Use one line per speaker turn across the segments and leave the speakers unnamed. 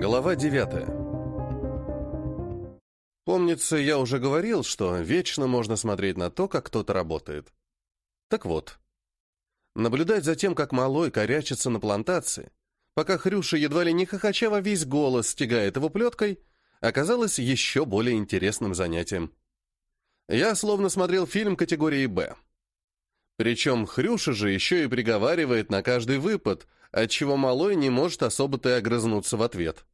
Глава 9. Помнится, я уже говорил, что вечно можно смотреть на то, как кто-то работает. Так вот, наблюдать за тем, как малой корячится на плантации, пока Хрюша едва ли не хохоча во весь голос стягает его плеткой, оказалось еще более интересным занятием. Я словно смотрел фильм категории «Б». Причем Хрюша же еще и приговаривает на каждый выпад, отчего малой не может особо-то и огрызнуться в ответ.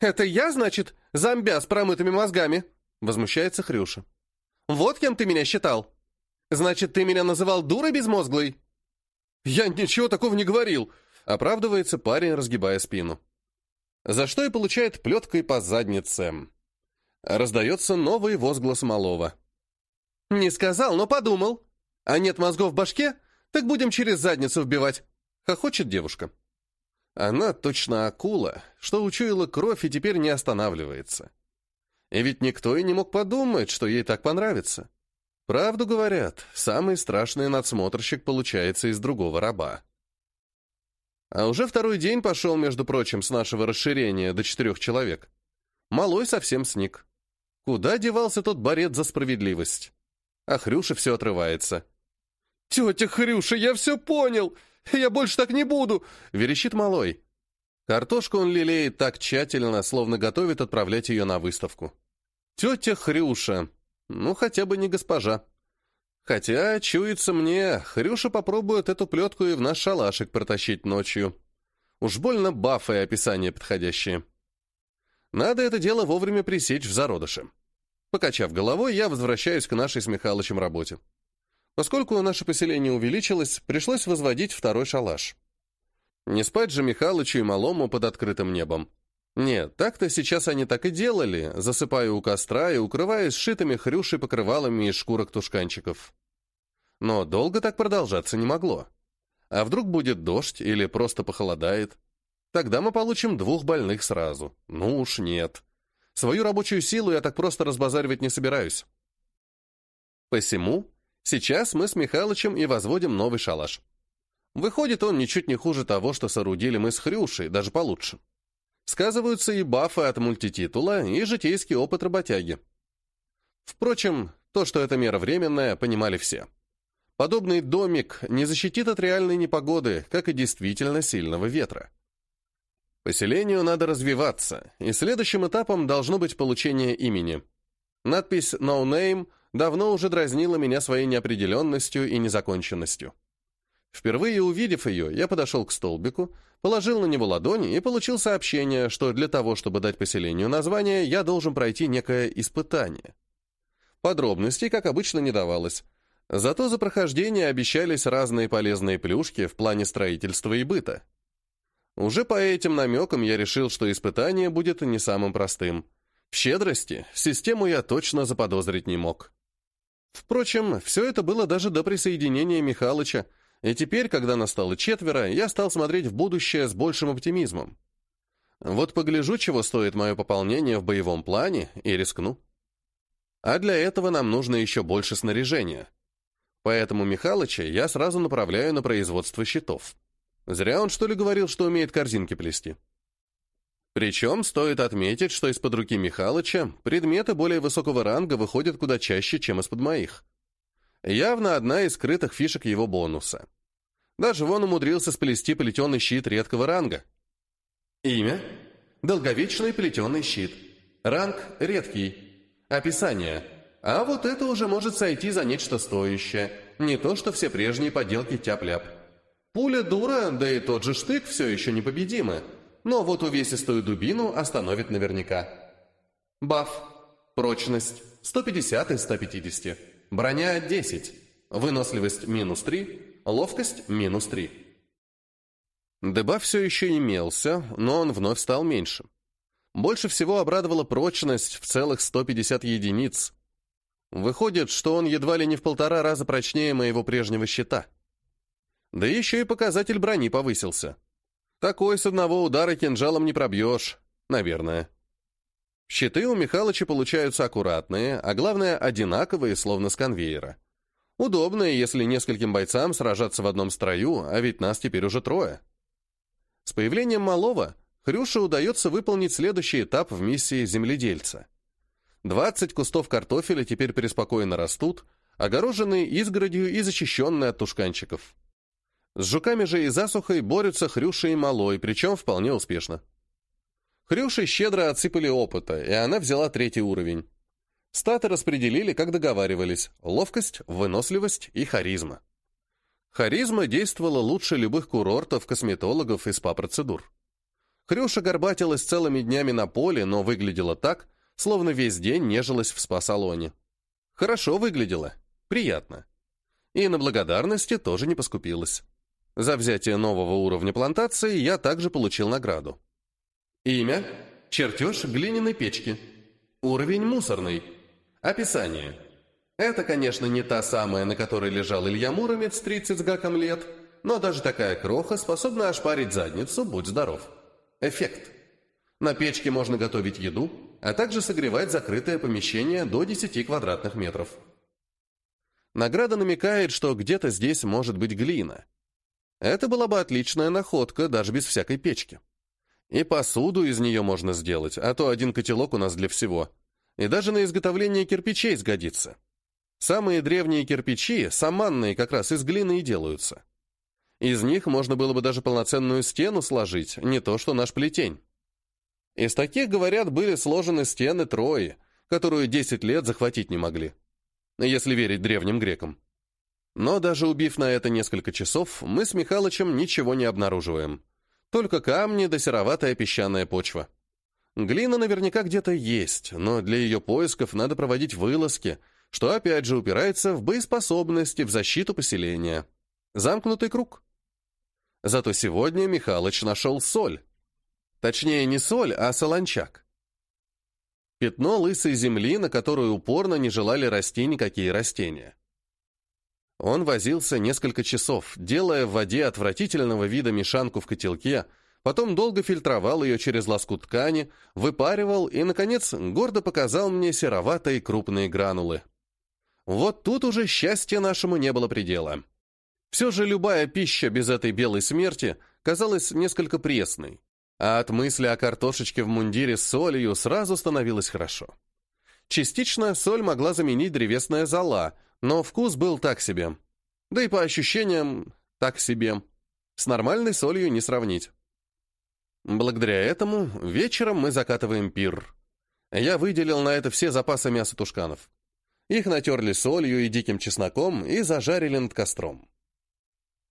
«Это я, значит, зомбя с промытыми мозгами?» — возмущается Хрюша. «Вот кем ты меня считал? Значит, ты меня называл дурой безмозглой?»
«Я ничего такого не говорил», — оправдывается парень, разгибая спину. За что и получает плеткой по заднице. Раздается новый возглас малого.
«Не сказал, но подумал. А нет мозгов в башке, так будем через задницу вбивать», — хохочет девушка.
Она точно акула, что учуяла кровь и теперь не останавливается. И ведь никто и не мог подумать, что ей так понравится. Правду говорят, самый страшный надсмотрщик получается из другого раба. А уже второй день пошел, между прочим, с нашего расширения до четырех человек. Малой совсем сник. Куда девался тот борец за справедливость? А Хрюша все отрывается.
«Тетя Хрюша, я все понял! Я больше так не буду!»
— верещит малой. Картошку он лелеет так тщательно, словно готовит отправлять ее на выставку. «Тетя Хрюша! Ну, хотя бы не госпожа!» Хотя, чуется мне, Хрюша попробует эту плетку и в наш шалашик протащить ночью. Уж больно бафы и описания подходящие. Надо это дело вовремя пресечь в зародыше. Покачав головой, я возвращаюсь к нашей с Михалычем работе. Поскольку наше поселение увеличилось, пришлось возводить второй шалаш. Не спать же Михалычу и Малому под открытым небом. Нет, так-то сейчас они так и делали, засыпая у костра и укрываясь сшитыми хрюшей покрывалами из шкурок тушканчиков. Но долго так продолжаться не могло. А вдруг будет дождь или просто похолодает? Тогда мы получим двух больных сразу. Ну уж нет. Свою рабочую силу я так просто разбазаривать не собираюсь. Посему сейчас мы с Михалычем и возводим новый шалаш. Выходит, он ничуть не хуже того, что соорудили мы с Хрюшей, даже получше. Сказываются и бафы от мультититула, и житейский опыт работяги. Впрочем, то, что эта мера временная, понимали все. Подобный домик не защитит от реальной непогоды, как и действительно сильного ветра. Поселению надо развиваться, и следующим этапом должно быть получение имени. Надпись «No Name» давно уже дразнила меня своей неопределенностью и незаконченностью. Впервые увидев ее, я подошел к столбику, положил на него ладони и получил сообщение, что для того, чтобы дать поселению название, я должен пройти некое испытание. Подробностей, как обычно, не давалось. Зато за прохождение обещались разные полезные плюшки в плане строительства и быта. Уже по этим намекам я решил, что испытание будет не самым простым. В щедрости систему я точно заподозрить не мог. Впрочем, все это было даже до присоединения Михалыча, и теперь, когда настало четверо, я стал смотреть в будущее с большим оптимизмом. Вот погляжу, чего стоит мое пополнение в боевом плане, и рискну. А для этого нам нужно еще больше снаряжения. Поэтому Михалыча я сразу направляю на производство щитов. Зря он, что ли, говорил, что умеет корзинки плести. Причем стоит отметить, что из-под руки Михалыча предметы более высокого ранга выходят куда чаще, чем из-под моих. Явно одна из скрытых фишек его бонуса. Даже вон умудрился сплести плетеный щит редкого ранга. Имя. Долговечный плетеный щит. Ранг редкий. Описание. А вот это уже может сойти за нечто стоящее. Не то, что все прежние поделки тяп-ляп. Пуля дура, да и тот же штык все еще непобедимы. Но вот увесистую дубину остановит наверняка. Баф. Прочность. 150 из 150. Броня 10. Выносливость минус 3. Ловкость минус 3. Дебаф все еще имелся, но он вновь стал меньше. Больше всего обрадовала прочность в целых 150 единиц. Выходит, что он едва ли не в полтора раза прочнее моего прежнего щита. Да еще и показатель брони повысился. Такой с одного удара кинжалом не пробьешь, наверное. Щиты у Михалыча получаются аккуратные, а главное, одинаковые, словно с конвейера. Удобные, если нескольким бойцам сражаться в одном строю, а ведь нас теперь уже трое. С появлением малого Хрюше удается выполнить следующий этап в миссии земледельца. 20 кустов картофеля теперь преспокойно растут, огороженные изгородью и защищенные от тушканчиков. С жуками же и засухой борются Хрюша и Малой, причем вполне успешно. Хрюше щедро отсыпали опыта, и она взяла третий уровень. Статы распределили, как договаривались, ловкость, выносливость и харизма. Харизма действовала лучше любых курортов, косметологов и спа-процедур. Хрюша горбатилась целыми днями на поле, но выглядела так, словно весь день нежилась в спа-салоне. Хорошо выглядела, приятно. И на благодарности тоже не поскупилась. За взятие нового уровня плантации я также получил награду. Имя – чертеж глиняной печки. Уровень мусорный. Описание. Это, конечно, не та самая, на которой лежал Илья Муромец 30 с гаком лет, но даже такая кроха способна ошпарить задницу, будь здоров. Эффект. На печке можно готовить еду, а также согревать закрытое помещение до 10 квадратных метров. Награда намекает, что где-то здесь может быть глина. Это была бы отличная находка, даже без всякой печки. И посуду из нее можно сделать, а то один котелок у нас для всего – и даже на изготовление кирпичей сгодится. Самые древние кирпичи, саманные, как раз из глины и делаются. Из них можно было бы даже полноценную стену сложить, не то что наш плетень. Из таких, говорят, были сложены стены Трои, которую 10 лет захватить не могли, если верить древним грекам. Но даже убив на это несколько часов, мы с Михалычем ничего не обнаруживаем. Только камни да сероватая песчаная почва. Глина наверняка где-то есть, но для ее поисков надо проводить вылазки, что опять же упирается в боеспособность и в защиту поселения. Замкнутый круг. Зато сегодня Михалыч нашел соль. Точнее, не соль, а солончак. Пятно лысой земли, на которую упорно не желали расти никакие растения. Он возился несколько часов, делая в воде отвратительного вида мешанку в котелке, Потом долго фильтровал ее через лоскут ткани, выпаривал и, наконец, гордо показал мне сероватые крупные гранулы. Вот тут уже счастья нашему не было предела. Все же любая пища без этой белой смерти казалась несколько пресной, а от мысли о картошечке в мундире с солью сразу становилось хорошо. Частично соль могла заменить древесная зола, но вкус был так себе. Да и по ощущениям так себе. С нормальной солью не сравнить. Благодаря этому вечером мы закатываем пир. Я выделил на это все запасы мяса тушканов. Их натерли солью и диким чесноком и зажарили над костром.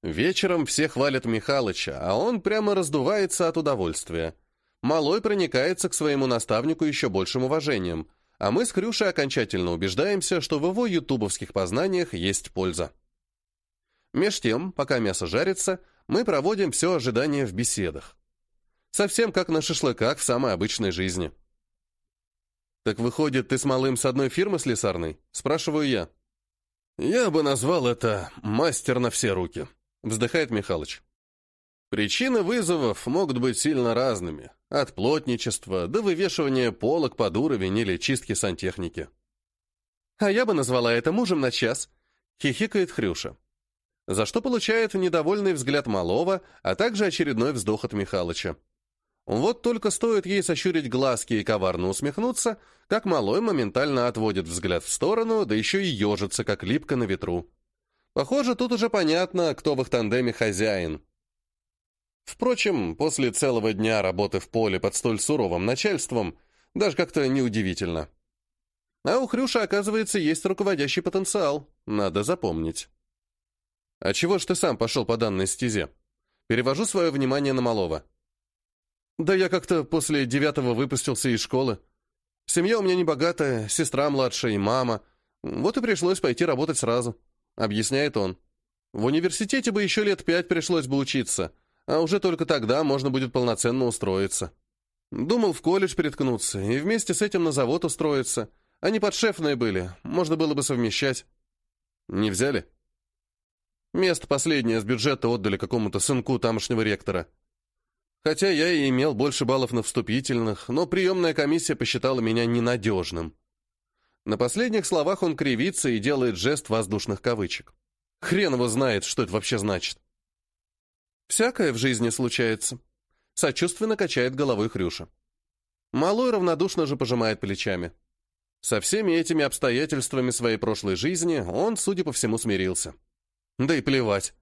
Вечером все хвалят Михалыча, а он прямо раздувается от удовольствия. Малой проникается к своему наставнику еще большим уважением, а мы с Крюшей окончательно убеждаемся, что в его ютубовских познаниях есть польза. Меж тем, пока мясо жарится, мы проводим все ожидание в беседах. Совсем как на шашлыках в самой обычной жизни. «Так выходит, ты с малым с одной фирмы слесарной?» – спрашиваю я. «Я бы назвал это «мастер на все руки», – вздыхает Михалыч. Причины вызовов могут быть сильно разными, от плотничества до вывешивания полок под уровень или чистки сантехники. «А я бы назвала это мужем на час», — хихикает Хрюша. За что получает недовольный взгляд малого, а также очередной вздох от Михалыча. Вот только стоит ей сощурить глазки и коварно усмехнуться, как малой моментально отводит взгляд в сторону, да еще и ежится, как липко на ветру. Похоже, тут уже понятно, кто в их тандеме хозяин. Впрочем, после целого дня работы в поле под столь суровым начальством, даже как-то неудивительно. А у Хрюша, оказывается, есть руководящий потенциал, надо запомнить. «А чего ж ты сам пошел по данной стезе?» Перевожу свое внимание на малого. Да я как-то после девятого выпустился из школы. Семья у меня небогатая, сестра младшая и мама. Вот и пришлось пойти работать сразу», — объясняет он. «В университете бы еще лет пять пришлось бы учиться, а уже только тогда можно будет полноценно устроиться. Думал в колледж приткнуться и вместе с этим на завод устроиться. Они подшефные были, можно было бы совмещать». «Не взяли?» Место последнее с бюджета отдали какому-то сынку тамошнего ректора. Хотя я и имел больше баллов на вступительных, но приемная комиссия посчитала меня ненадежным. На последних словах он кривится и делает жест воздушных кавычек. Хрен его знает, что это вообще значит. Всякое в жизни случается. сочувственно качает головой Хрюша. Малой равнодушно же пожимает плечами. Со всеми этими обстоятельствами своей прошлой жизни он, судя по всему, смирился. Да и плевать.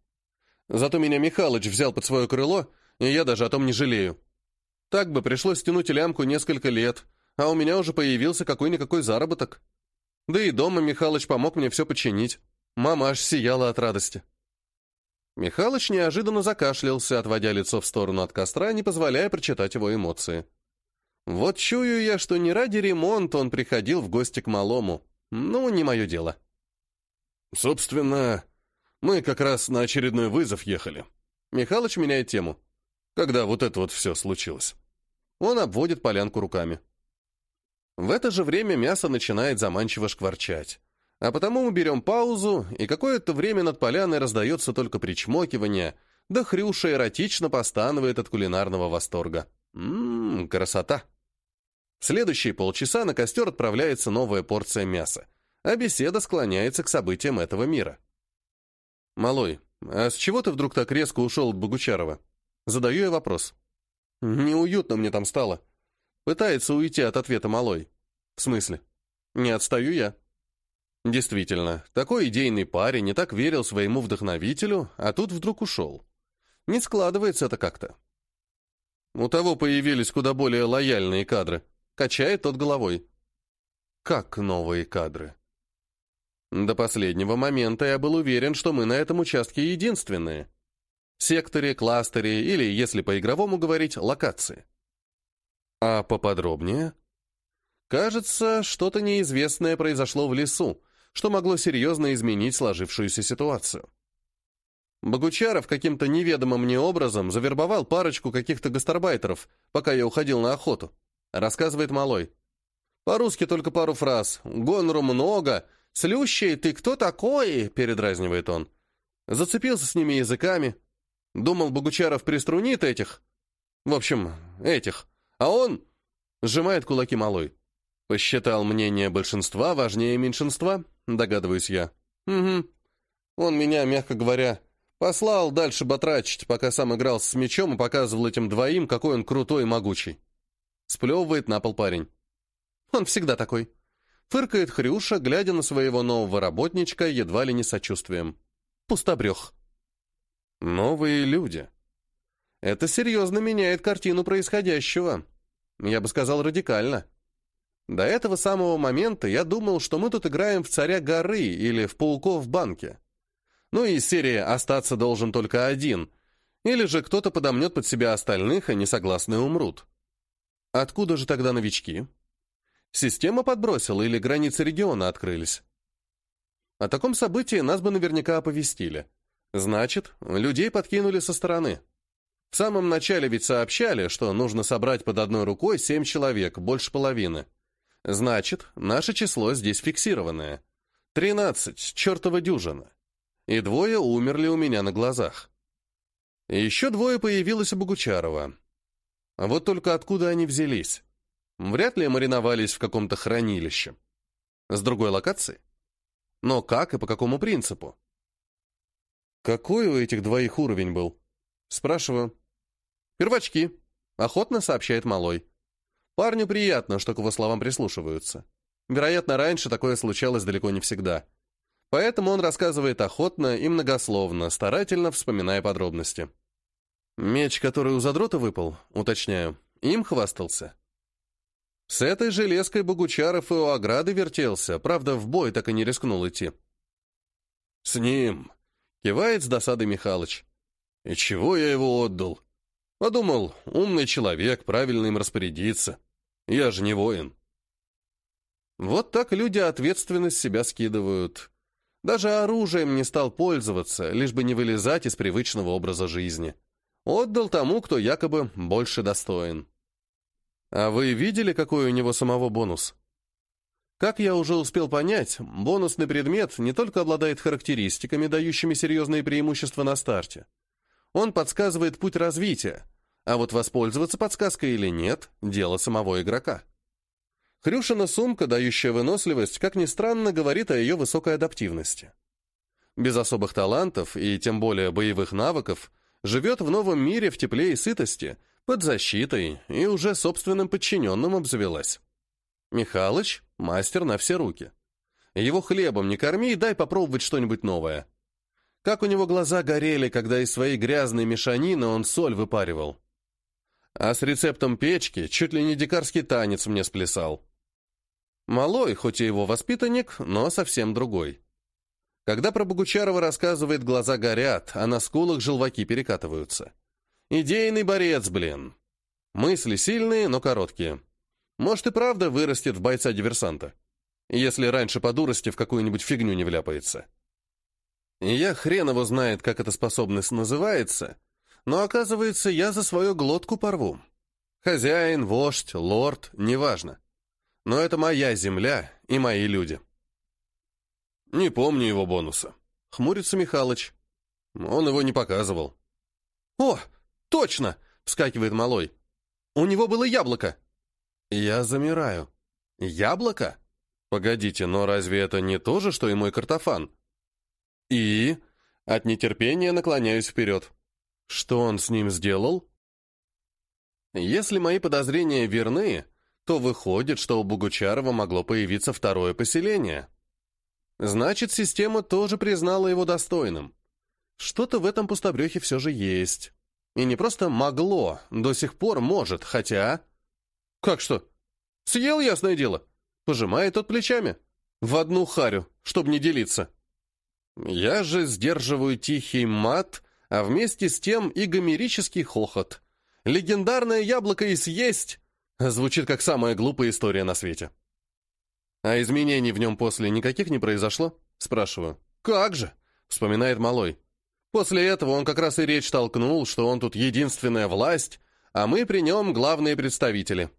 Зато меня Михалыч взял под свое крыло, и я даже о том не жалею. Так бы пришлось тянуть лямку несколько лет, а у меня уже появился какой-никакой заработок. Да и дома Михалыч помог мне все починить. Мама аж сияла от радости. Михалыч неожиданно закашлялся, отводя лицо в сторону от костра, не позволяя прочитать его эмоции. Вот чую я, что не ради ремонта он приходил в гости к малому. Ну, не мое дело. Собственно, мы как раз на очередной вызов ехали. Михалыч меняет тему. Когда вот это вот все случилось. Он обводит полянку руками. В это же время мясо начинает заманчиво шкварчать. А потому мы берем паузу, и какое-то время над поляной раздается только причмокивание, да Хрюша эротично постанывает от кулинарного восторга. Ммм, красота. В следующие полчаса на костер отправляется новая порция мяса, а беседа склоняется к событиям этого мира. «Малой, а с чего ты вдруг так резко ушел от Богучарова?» Задаю я вопрос. «Неуютно мне там стало». Пытается уйти от ответа Малой. «В смысле?» «Не отстаю я». Действительно, такой идейный парень не так верил своему вдохновителю, а тут вдруг ушел. Не складывается это как-то. У того появились куда более лояльные кадры. Качает тот головой. Как новые кадры? До последнего момента я был уверен, что мы на этом участке единственные. Секторе, кластере или, если по-игровому говорить, локации. А поподробнее? Кажется, что-то неизвестное произошло в лесу, что могло серьезно изменить сложившуюся ситуацию. Богучаров каким-то неведомым мне образом завербовал парочку каких-то гастарбайтеров, пока я уходил на охоту. Рассказывает малой. По-русски только пару фраз. «Гонору много», «Слющий, ты кто такой?» — передразнивает он. Зацепился с ними языками. Думал, Богучаров приструнит этих. В общем, этих. А он сжимает кулаки малой. Посчитал мнение большинства важнее меньшинства, догадываюсь я. Угу. Он меня, мягко говоря, послал дальше батрачить, пока сам играл с мечом и показывал этим двоим, какой он крутой и могучий. Сплевывает на пол парень. Он всегда такой. Фыркает Хрюша, глядя на своего нового работничка едва ли не сочувствием. Пустобрех. Новые люди. Это серьезно меняет картину происходящего. Я бы сказал, радикально. До этого самого момента я думал, что мы тут играем в царя горы или в пауков в банке. Ну и из «Остаться должен только один», или же кто-то подомнет под себя остальных, и несогласные умрут. Откуда же тогда новички? Система подбросила или границы региона открылись? О таком событии нас бы наверняка оповестили. Значит, людей подкинули со стороны. В самом начале ведь сообщали, что нужно собрать под одной рукой семь человек, больше половины. Значит, наше число здесь фиксированное. Тринадцать, чертова дюжина. И двое умерли у меня на глазах. Еще двое появилось у Богучарова. А вот только откуда они взялись? Вряд ли мариновались в каком-то хранилище. С другой локации? Но как и по какому принципу? Какой у этих двоих уровень был? Спрашиваю. Первочки. Охотно сообщает Малой. Парню приятно, что к его словам прислушиваются. Вероятно, раньше такое случалось далеко не всегда. Поэтому он рассказывает охотно и многословно, старательно вспоминая подробности. Меч, который у задрота выпал, уточняю, им хвастался. С этой железкой Богучаров и у ограды вертелся, правда, в бой так и не рискнул идти. «С ним!» — кивает с досадой Михалыч. «И чего я его отдал? Подумал, умный человек, правильно им распорядиться. Я же не воин». Вот так люди ответственность себя скидывают. Даже оружием не стал пользоваться, лишь бы не вылезать из привычного образа жизни. Отдал тому, кто якобы больше достоин. А вы видели, какой у него самого бонус? Как я уже успел понять, бонусный предмет не только обладает характеристиками, дающими серьезные преимущества на старте. Он подсказывает путь развития, а вот воспользоваться подсказкой или нет – дело самого игрока. Хрюшина сумка, дающая выносливость, как ни странно, говорит о ее высокой адаптивности. Без особых талантов и тем более боевых навыков – живет в новом мире в тепле и сытости – Под защитой и уже собственным подчиненным обзавелась. Михалыч — мастер на все руки. Его хлебом не корми, дай попробовать что-нибудь новое. Как у него глаза горели, когда из своей грязной мешанины он соль выпаривал. А с рецептом печки чуть ли не дикарский танец мне сплясал. Малой, хоть и его воспитанник, но совсем другой. Когда про Богучарова рассказывает, глаза горят, а на скулах желваки перекатываются. Идейный борец, блин. Мысли сильные, но короткие. Может и правда вырастет в бойца-диверсанта. Если раньше по дурости в какую-нибудь фигню не вляпается. Я хрен его знает, как эта способность называется, но оказывается, я за свою глотку порву. Хозяин, вождь, лорд, неважно. Но это моя земля и мои люди. Не помню его бонуса. Хмурится Михалыч. Он его не показывал.
«О, точно!» — вскакивает малой. «У него было яблоко!»
Я замираю. «Яблоко? Погодите, но разве это не то же, что и мой картофан?» «И?» От нетерпения наклоняюсь вперед. «Что он с ним сделал?» Если мои подозрения верны, то выходит, что у Богучарова могло появиться второе поселение. Значит, система тоже признала его достойным. Что-то в этом пустобрехе все же есть. И не просто могло, до сих пор может, хотя...
Как что? Съел, ясное дело. Пожимает тот плечами. В одну харю, чтобы не делиться.
Я же сдерживаю тихий мат, а вместе с тем и гомерический хохот. Легендарное яблоко и съесть Звучит как самая глупая история на свете. А изменений в нем после никаких не произошло? Спрашиваю.
Как же?
Вспоминает Малой. После этого он как раз и речь толкнул, что он тут единственная власть, а мы при нем главные представители.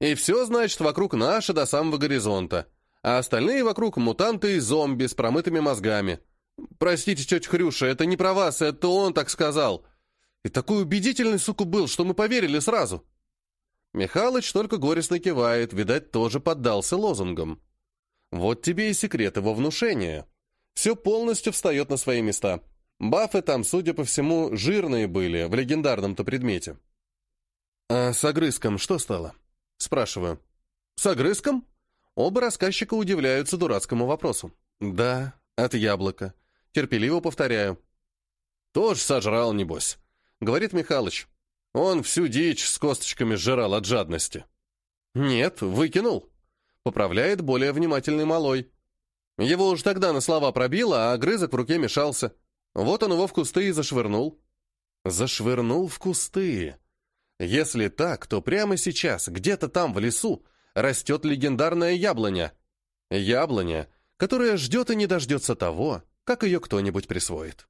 И все, значит, вокруг наше до самого горизонта, а остальные вокруг мутанты и зомби с промытыми мозгами. Простите, тетя Хрюша, это не про вас, это он так сказал. И такой убедительный, сука, был, что мы поверили сразу. Михалыч только горестно кивает, видать, тоже поддался лозунгам. Вот тебе и секрет его внушения. Все полностью встает на свои места. Бафы там, судя по всему, жирные были в легендарном-то предмете. «А с огрызком что стало?» Спрашиваю. «С огрызком?» Оба рассказчика удивляются дурацкому вопросу. «Да, от яблока». Терпеливо повторяю. «Тоже сожрал, небось», — говорит Михалыч. Он всю дичь с косточками сжирал от жадности. Нет, выкинул. Поправляет более внимательный малой. Его уж тогда на слова пробило, а огрызок в руке мешался. Вот он его в кусты и зашвырнул. Зашвырнул в кусты. Если так, то прямо сейчас, где-то там в лесу, растет легендарная яблоня. Яблоня, которая ждет и не дождется того, как ее кто-нибудь присвоит.